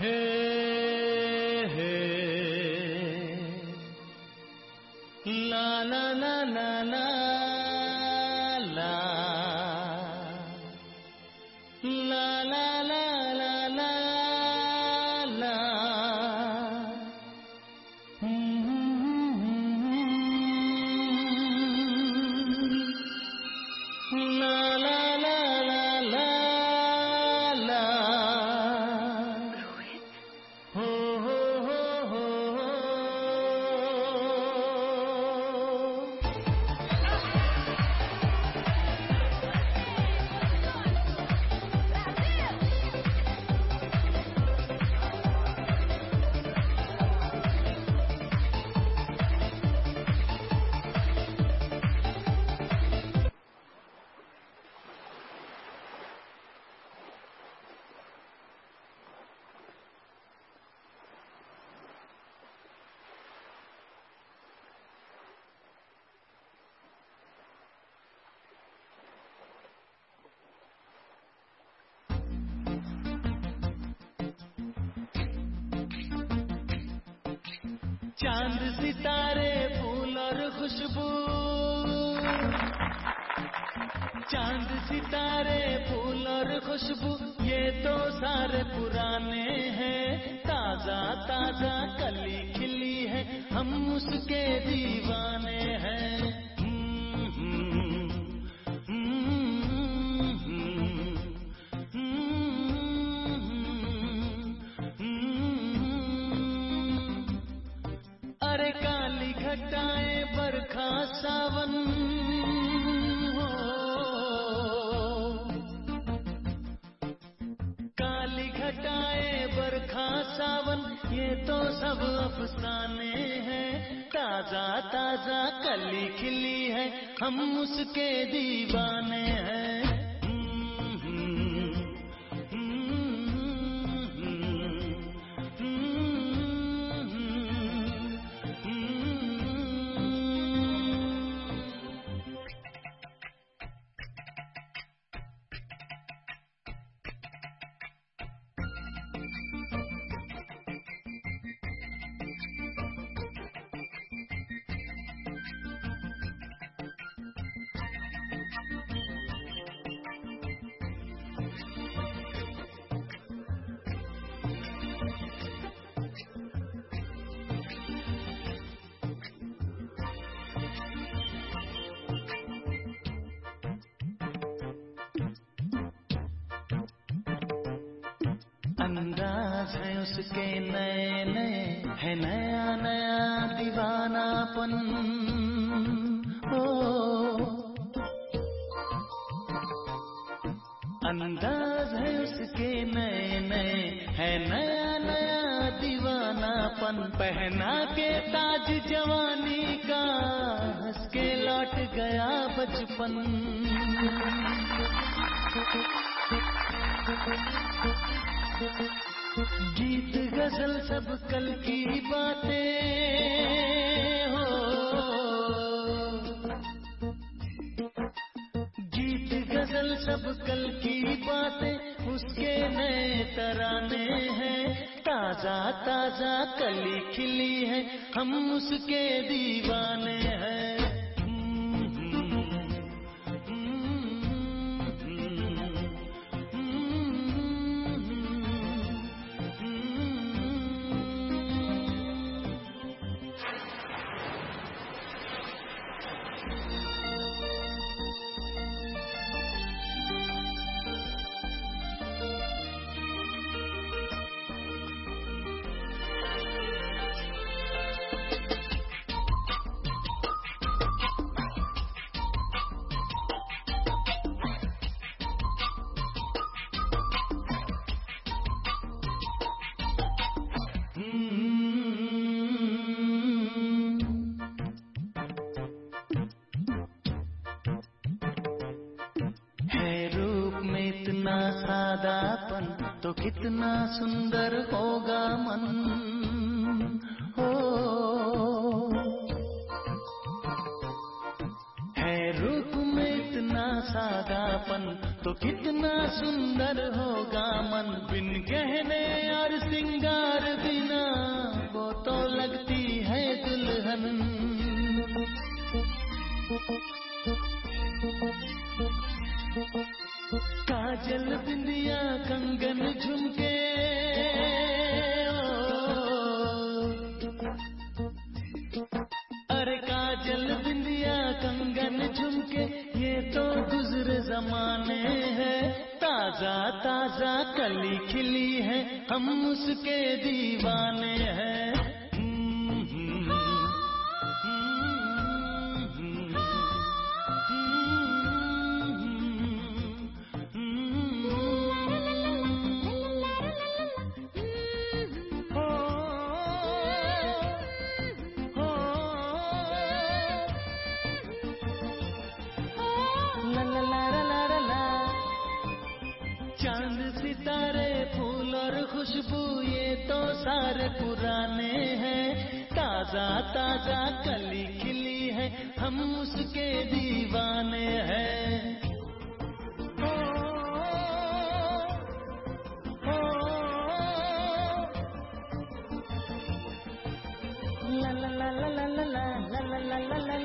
Hey. La la la la la la. La la la la la la. hmm. चाँद सितारे, फूल और खुशबू। चाँद सितारे, फूल और खुशबू, ये तो सारे पुराने हैं। ताज़ा ताज़ा कली खिली है, हम उसके दीवाने। घटाए बरखा सावन। हो काली घटाए बरखा सावन, ये तो सब अफसाने हैं। ताज़ा ताज़ा कली खिली है, हम उसके दीवाने हैं। अंदाज है उसके नए नए है नया नया दीवानापन ओ। अंदाज है उसके नए नए है नया नया दीवानापन पहना के ताज जवानी का, हंस के लौट गया बचपन। गीत गज़ल सब कल की बातें हो। गीत गज़ल सब कल की बातें उसके नए तराने हैं। ताज़ा ताज़ा कली खिली है, हम उसके दीवाने हैं। इतना सादापन तो कितना सुंदर होगा मन। हो। है रूप में इतना सादापन तो कितना सुंदर होगा मन। बिन गहने और सिंगार बिना, वो तो लगती है दुल्हन। काजल बिंदिया कंगन झुमके। अरे काजल बिंदिया कंगन झुमके, ये तो गुजरे जमाने हैं। ताज़ा ताज़ा कली खिली है, हम उसके दीवाने हैं। सारे पुराने हैं ताज़ा ताज़ा कली खिली है हम उसके दीवाने हैं ला ला ला la la la la la la